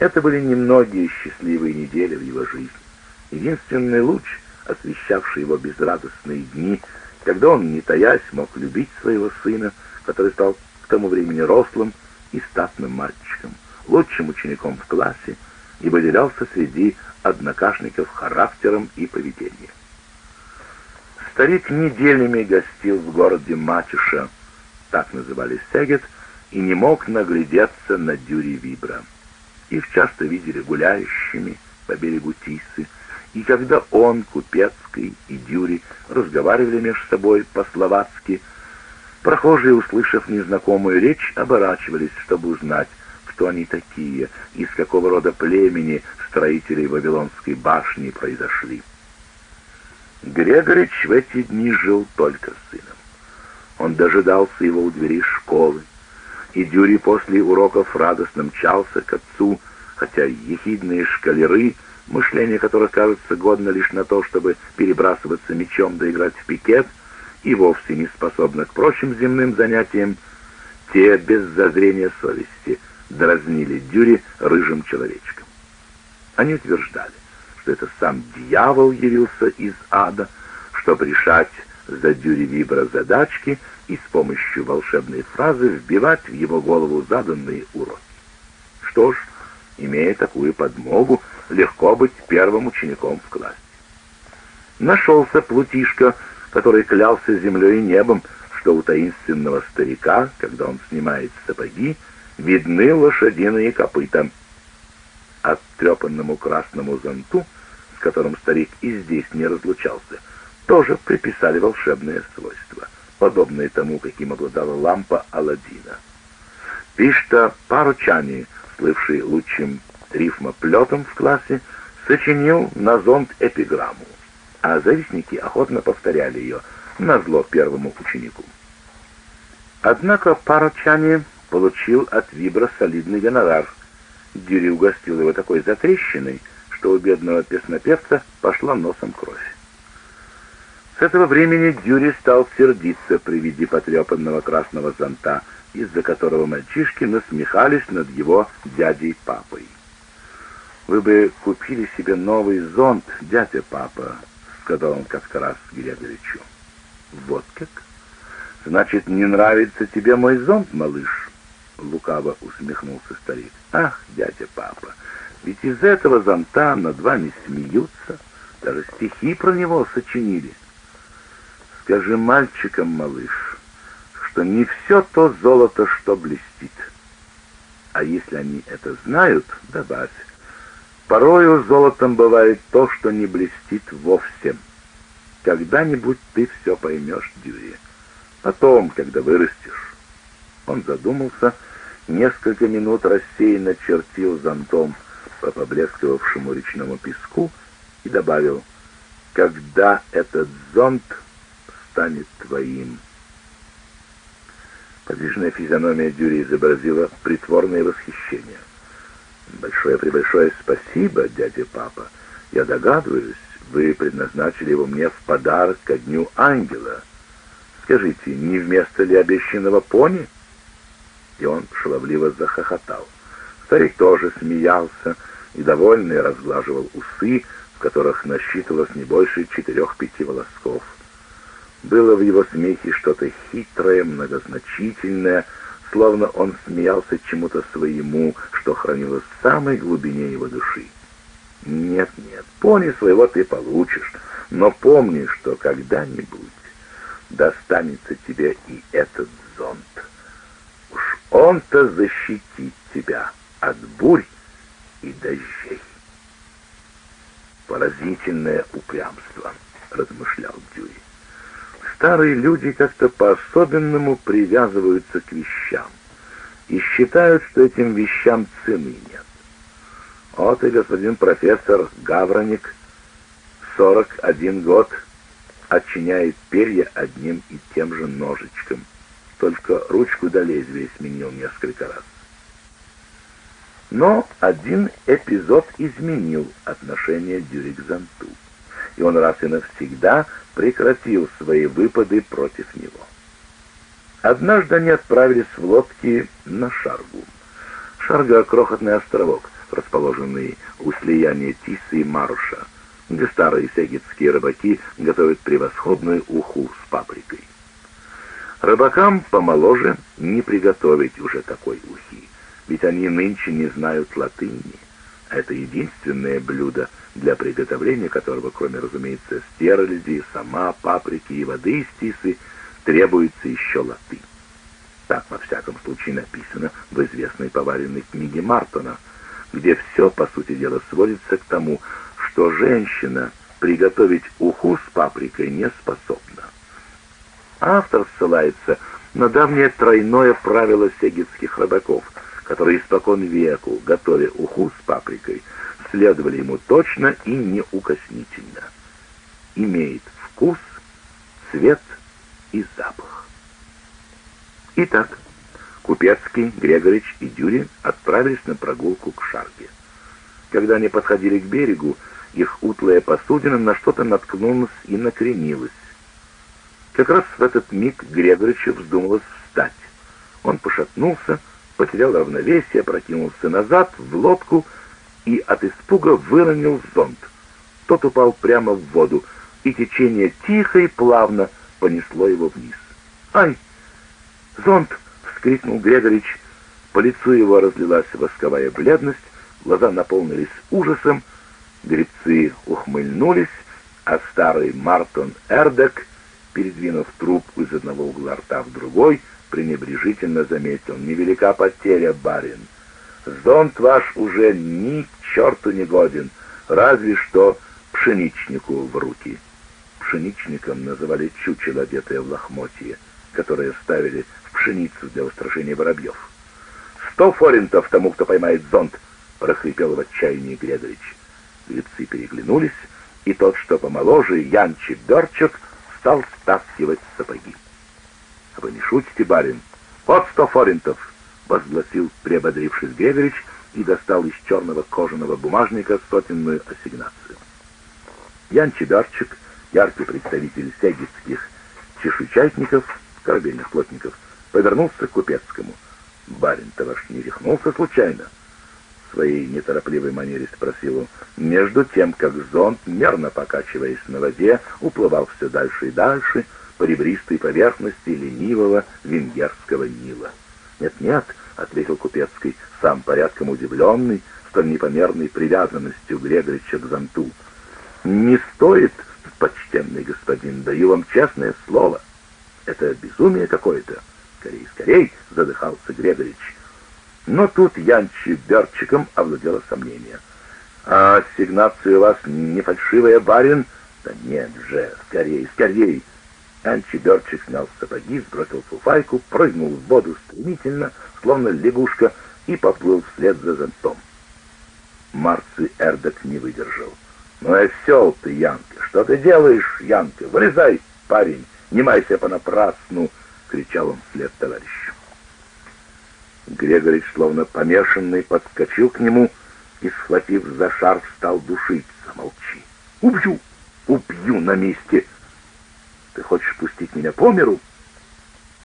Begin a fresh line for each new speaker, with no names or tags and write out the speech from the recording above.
Это были немногие счастливые недели в его жизни. Единственный луч, освещавший его безрадостные дни, когда он, не таясь, мог любить своего сына, который стал к тому времени рослым и статным мальчиком, лучшим учеником в классе и выделялся среди однокашников характером и поведением. Старик неделями гостил в городе Матюша, так называли Сегет, и не мог наглядеться на Дюри Вибра. Их часто видели гуляющими по берегу Тисы, и когда он, Купецкий и Дюри разговаривали между собой по-словацки, прохожие, услышав незнакомую речь, оборачивались, чтобы узнать, кто они такие, из какого рода племени строители Вавилонской башни произошли. Грегорич в эти дни жил только с сыном. Он дожидался его у двери школы, и Дюри после уроков радостно мчался к отцу, хотя ехидные шкалеры, мышление которых кажется годно лишь на то, чтобы перебрасываться мечом да играть в пикет, и вовсе не способны к прочим земным занятиям, те без зазрения совести дразнили Дюри рыжим человечком. Они утверждали, что это сам дьявол явился из ада, чтобы решать за Дюри задачки и с помощью волшебной фразы вбивать в его голову заданные уроки. Что ж, имея такую подмогу, легко быть первым учеником в классе. Нашелся Плутишка, который клялся землей и небом, что у таинственного старика, когда он снимает сапоги, видны лошадиные копыта. Оттрепанному красному зонту, с которым старик и здесь не разлучался, тоже приписали волшебное свойство, подобное тому, каким обладала лампа Аладдина. Пишта Паручани, слывший лучшим рифмоплетом в классе, сочинил на зонт эпиграмму, а завистники охотно повторяли ее на зло первому ученику. Однако Паручани получил от Вибра солидный гонорар. Дюри угостил его такой затрещиной, что у бедного песнопевца пошла носом кровь. С этого времени Дюри стал сердиться при виде потрепанного красного зонта, из-за которого мальчишки насмехались над его дядей-папой. «Вы бы купили себе новый зонт, дядя-папа», — сказал он как-то раз Грегоричу. «Вот как? Значит, не нравится тебе мой зонт, малыш?» лукаво усмехнулся старик. Ах, дядя папа, ведь из этого зонта над вами смеются, даже стихи про него сочинили. Скажи мальчикам, малыш, что не все то золото, что блестит. А если они это знают, добавь, порою золотом бывает то, что не блестит вовсе. Когда-нибудь ты все поймешь, Дюри. Потом, когда вырастешь. Он задумался несколько минут рассеянно чертил зонтом по поблескивавшему речному песку и добавил, «Когда этот зонт станет твоим». Подвижная физиономия Дюри изобразила притворное восхищение. «Большое-пребольшое спасибо, дядя папа. Я догадываюсь, вы предназначили его мне в подарок ко дню ангела. Скажите, не вместо ли обещанного пони?» и он шаловливо захохотал. Старик тоже смеялся и, довольный, разглаживал усы, в которых насчитывалось не больше четырех-пяти волосков. Было в его смехе что-то хитрое, многозначительное, словно он смеялся чему-то своему, что хранилось в самой глубине его души. «Нет, нет, пони своего ты получишь, но помни, что когда-нибудь достанется тебе и этот зонт». Он-то защитит тебя от бурь и дождей. Поразительное упрямство, размышлял Дьюи. Старые люди как-то по-особенному привязываются к вещам и считают, что этим вещам цены нет. Вот и господин профессор Гавроник, 41 год, отчиняет перья одним и тем же ножичком — только ручку до лезвия сменил несколько раз. Но один эпизод изменил отношение Дюри к Зонту, и он раз и навсегда прекратил свои выпады против него. Однажды они отправились в лодке на Шаргу. Шарга — крохотный островок, расположенный у слияния Тисы и Маруша, где старые сегетские рыбаки готовят превосходную уху с паприкой. Рыбакам помоложе не приготовить уже такой ухи, ведь они нынче не знают латыни. Это единственное блюдо, для приготовления которого, кроме, разумеется, стерляди, сама, паприки и воды из тисы, требуется еще латынь. Так, во всяком случае, написано в известной поваренной книге Мартона, где все, по сути дела, сводится к тому, что женщина приготовить уху с паприкой не способна. Автор ссылается на давнее тройное правило сегетских рыбаков, которые испокон веку, готовя уху с паприкой, следовали ему точно и неукоснительно. Имеет вкус, цвет и запах. Итак, Купецкий, Грегорич и Дюри отправились на прогулку к Шарге. Когда они подходили к берегу, их утлая посудина на что-то наткнулась и накренилась. Как раз в этот миг Грегоричу вздумалось встать. Он пошатнулся, потерял равновесие, прокинулся назад в лодку и от испуга выронил зонт. Тот упал прямо в воду, и течение тихо и плавно понесло его вниз. «Ай! Зонт!» — вскрикнул Грегорич. По лицу его разлилась восковая бледность, глаза наполнились ужасом, гребцы ухмыльнулись, а старый Мартон Эрдек, передвинув трубку из одного угла рта в другой, пренебрежительно заметил, «Невелика потеря, барин. Зонт ваш уже ни черту не годен, разве что пшеничнику в руки». Пшеничником называли чучело, одетое в лохмотье, которое ставили в пшеницу для устрашения воробьев. «Сто форинтов тому, кто поймает зонт!» — прохрипел в отчаянии Грегорич. Гребцы переглянулись, и тот, что помоложе, Янчик Дорчик, стал стаскивать сапоги. «А «Вы не шутите, барин? Вот сто форинтов!» — возгласил приободрившись Грегорич и достал из черного кожаного бумажника сотенную ассигнацию. Ян Чеберчик, яркий представитель сегетских чешуйчатников, корабельных плотников, повернулся к Купецкому. «Барин-то ваш не рехнулся случайно?» В своей неторопливой манере спросил он, между тем, как зонт, мерно покачиваясь на воде, уплывал все дальше и дальше по ребристой поверхности ленивого венгерского Нила. «Нет-нет», — ответил Купецкий, сам порядком удивленный столь непомерной привязанностью Грегорича к зонту. «Не стоит, почтенный господин, даю вам честное слово. Это безумие какое-то. Скорей, скорей!» — задыхался Грегорич. Но тут Янчи Берчиком овладело сомнение. «А ассигнация у вас не фальшивая, барин?» «Да нет же, скорей, скорей!» Янчи Берчик снял сапоги, сбросил фуфайку, прыгнул в воду стремительно, словно лягушка, и поплыл вслед за зонтом. Марци Эрдок не выдержал. «Ну и осел ты, Янка! Что ты делаешь, Янка? Вылезай, парень! Не майся понапрасну!» — кричал он вслед товарищу. Грегорич, словно помешанный, подскочил к нему и, схватив за шарф, стал душить. «Замолчи! Убью! Убью на месте! Ты хочешь пустить меня по миру?»